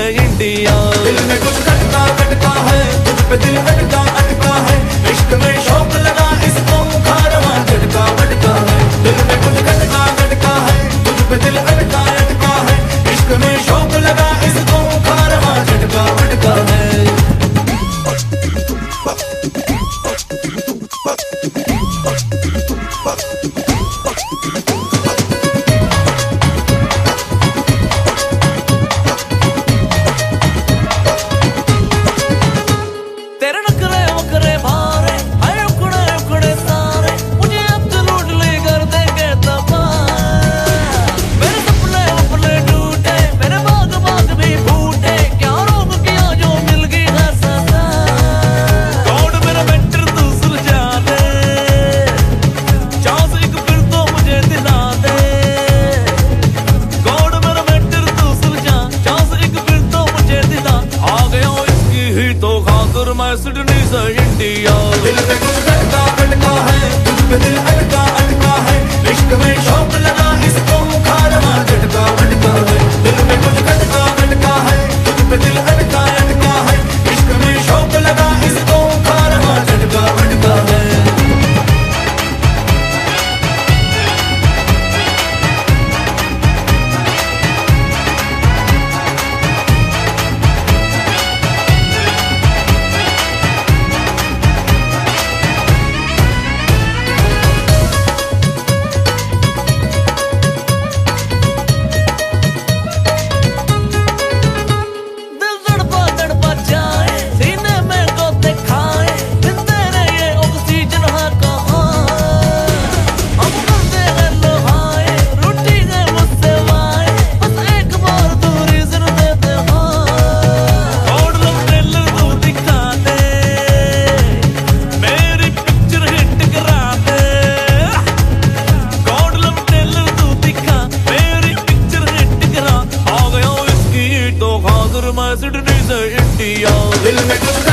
India. दिल में कुछ खटका खटका है कुछ पे दिल अटका अटका है। इश्क में शौक लगा इसको खारवा झटका बटका है। दिल में कुछ कटका खटका है कुछ पे दिल अटका अटका है। इश्क में शौक लगा इसको खारवा झटका भटका है। Thank दूर मैं सिडनी से इंडिया। दिल पे कुछ धड़का धड़का है तुझ पे दिल अटका अटका है इश्क में president is a India.